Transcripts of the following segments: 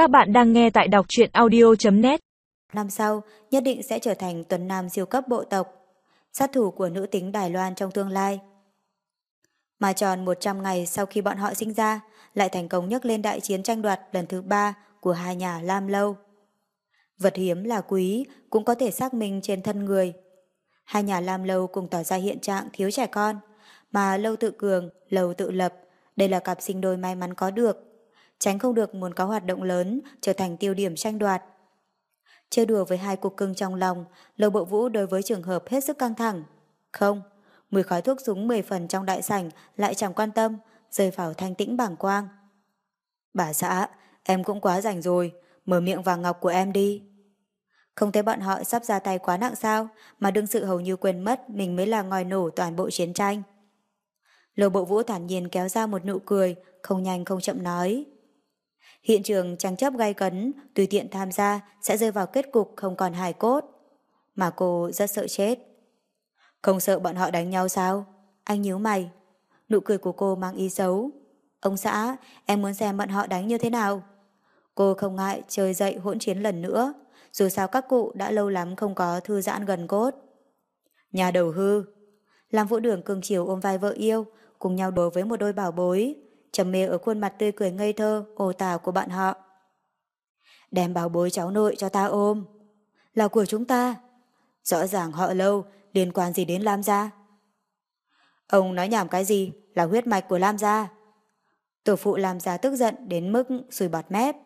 Các bạn đang nghe tại đọc truyện audio.net Năm sau, nhất định sẽ trở thành tuần nam siêu cấp bộ tộc, sát thủ của nữ tính Đài Loan trong tương lai. Mà tròn 100 ngày sau khi bọn họ sinh ra, lại thành công nhấc lên đại chiến tranh đoạt lần thứ ba của hai nhà Lam Lâu. Vật hiếm là quý, cũng có thể xác minh trên thân người. Hai nhà Lam Lâu cùng tỏ ra hiện trạng thiếu trẻ con, mà Lâu tự cường, Lâu tự lập, đây là cặp sinh đôi may mắn có được. Tránh không được muốn có hoạt động lớn, trở thành tiêu điểm tranh đoạt. Chơi đùa với hai cục cưng trong lòng, lầu Bộ Vũ đối với trường hợp hết sức căng thẳng. Không, mùi khói thuốc súng 10 phần trong đại sảnh lại chẳng quan tâm, rơi vào thanh tĩnh bảng quang. Bà xã, em cũng quá rảnh rồi, mở miệng vàng ngọc của em đi. Không thấy bọn họ sắp ra tay quá nặng sao, mà đương sự hầu như quên mất mình mới là ngòi nổ toàn bộ chiến tranh. lầu bộ vũ thản nhiên kéo ra một nụ cười, không nhanh không chậm nói. Hiện trường tranh chấp gay cấn, tùy tiện tham gia sẽ rơi vào kết cục không còn hài cốt. Mà cô rất sợ chết. Không sợ bọn họ đánh nhau sao? Anh nhíu mày. Nụ cười của cô mang ý xấu. Ông xã, em muốn xem bọn họ đánh như thế nào? Cô không ngại chơi dậy hỗn chiến lần nữa. Dù sao các cụ đã lâu lắm không có thư giãn gần cốt. Nhà đầu hư. Làm vũ đường cường chiều ôm vai vợ yêu, cùng nhau đối với một đôi bảo bối, trầm mê ở khuôn mặt tươi cười ngây thơ, ồ tào của bạn họ. Đem bảo bối cháu nội cho ta ôm. Là của chúng ta. Rõ ràng họ lâu, liên quan gì đến Lam Gia? Ông nói nhảm cái gì là huyết mạch của Lam Gia? Tổ phụ Lam Gia tức giận đến mức sùi bọt mép.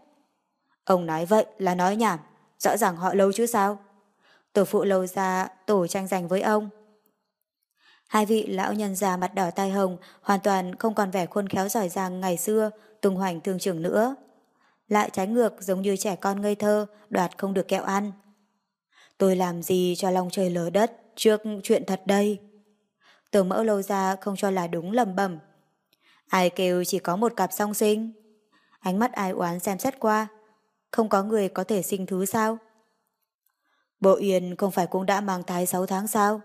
Ông nói vậy là nói nhảm, rõ ràng họ lâu chứ sao? Tổ phụ lâu ra tổ tranh giành với ông. Hai vị lão nhân già mặt đỏ tai hồng hoàn toàn không còn vẻ khôn khéo giỏi giang ngày xưa, tung hoành thương trưởng nữa. Lại trái ngược giống như trẻ con ngây thơ, đoạt không được kẹo ăn. Tôi làm gì cho lòng trời lở đất trước chuyện thật đây? Tưởng mẫu lâu ra không cho là đúng lầm bẩm. Ai kêu chỉ có một cặp song sinh? Ánh mắt ai oán xem xét qua. Không có người có thể sinh thứ sao? Bộ Yên không phải cũng đã mang thai 6 tháng sao?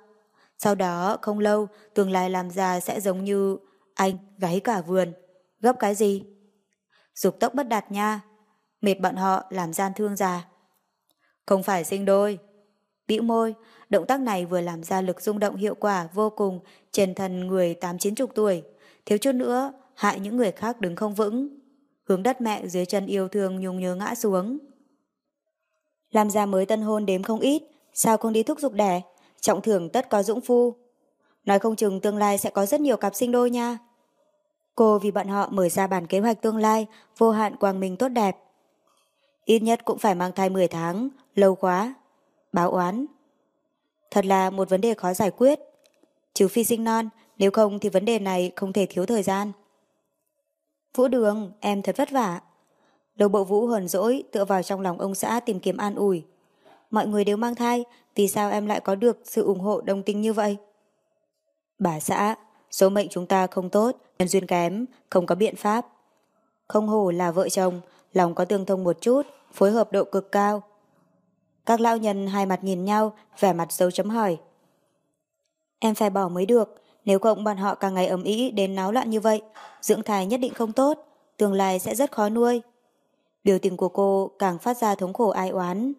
Sau đó không lâu tương lai làm già sẽ giống như anh gáy cả vườn. Gấp cái gì? Dục tốc bất đạt nha. Mệt bọn họ làm gian thương già. Không phải sinh đôi. bĩu môi, động tác này vừa làm ra lực rung động hiệu quả vô cùng trên thân người tám chín chục tuổi. Thiếu chút nữa, hại những người khác đứng không vững. Hướng đất mẹ dưới chân yêu thương nhung nhớ ngã xuống. Làm ra mới tân hôn đếm không ít, sao không đi thúc giục đẻ? Trọng thưởng tất có dũng phu. Nói không chừng tương lai sẽ có rất nhiều cặp sinh đôi nha. Cô vì bọn họ mở ra bản kế hoạch tương lai vô hạn quang minh tốt đẹp. Ít nhất cũng phải mang thai 10 tháng, lâu quá. Báo oán. Thật là một vấn đề khó giải quyết. Trừ phi sinh non, nếu không thì vấn đề này không thể thiếu thời gian. Vũ đường, em thật vất vả. Đầu bộ vũ hờn dỗi tựa vào trong lòng ông xã tìm kiếm an ủi mọi người đều mang thai, vì sao em lại có được sự ủng hộ đồng tình như vậy? Bà xã, số mệnh chúng ta không tốt, nhân duyên kém, không có biện pháp. Không hổ là vợ chồng, lòng có tương thông một chút, phối hợp độ cực cao. Các lão nhân hai mặt nhìn nhau, vẻ mặt dấu chấm hỏi. Em phải bỏ mới được, nếu không bọn họ càng ngày ấm ý đến náo loạn như vậy, dưỡng thai nhất định không tốt, tương lai sẽ rất khó nuôi. Biểu tình của cô càng phát ra thống khổ ai oán.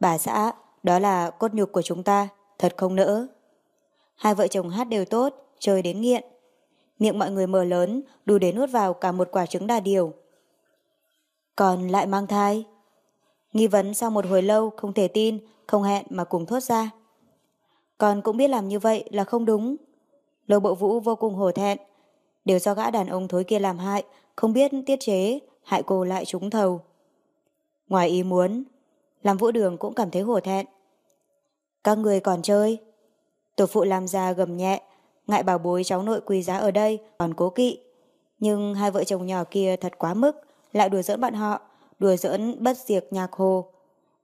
Bà xã, đó là cốt nhục của chúng ta, thật không nỡ. Hai vợ chồng hát đều tốt, chơi đến nghiện. Miệng mọi người mở lớn, đủ để nuốt vào cả một quả trứng đà điều. Còn lại mang thai. Nghi vấn sau một hồi lâu không thể tin, không hẹn mà cùng thốt ra. còn cũng biết làm như vậy là không đúng. Lô bộ vũ vô cùng hổ thẹn. Đều do gã đàn ông thối kia làm hại, không biết tiết chế, hại cô lại trúng thầu. Ngoài ý muốn, làm vũ đường cũng cảm thấy hổ thẹn. Các người còn chơi? Tổ phụ làm ra gầm nhẹ, ngại bảo bối cháu nội quý giá ở đây còn cố kỵ. Nhưng hai vợ chồng nhỏ kia thật quá mức, lại đùa giỡn bọn họ, đùa giỡn bất diệt nhạc hồ.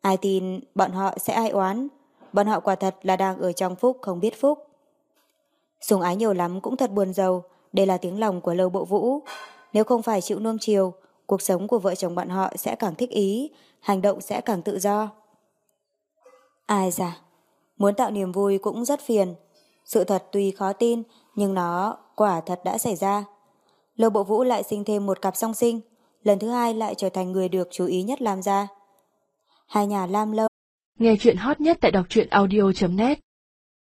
Ai tin bọn họ sẽ ai oán, bọn họ quả thật là đang ở trong phúc không biết phúc. Sùng ái nhiều lắm cũng thật buồn giàu, đây là tiếng lòng của lâu bộ vũ. Nếu không phải chịu nuông chiều, cuộc sống của vợ chồng bọn họ sẽ càng thích ý, hành động sẽ càng tự do. Ai da, muốn tạo niềm vui cũng rất phiền. Sự thật tuy khó tin, nhưng nó quả thật đã xảy ra. Lô Bộ Vũ lại sinh thêm một cặp song sinh, lần thứ hai lại trở thành người được chú ý nhất làm ra. Hai nhà Lam lâu. Nghe chuyện hot nhất tại đọc truyện audio.net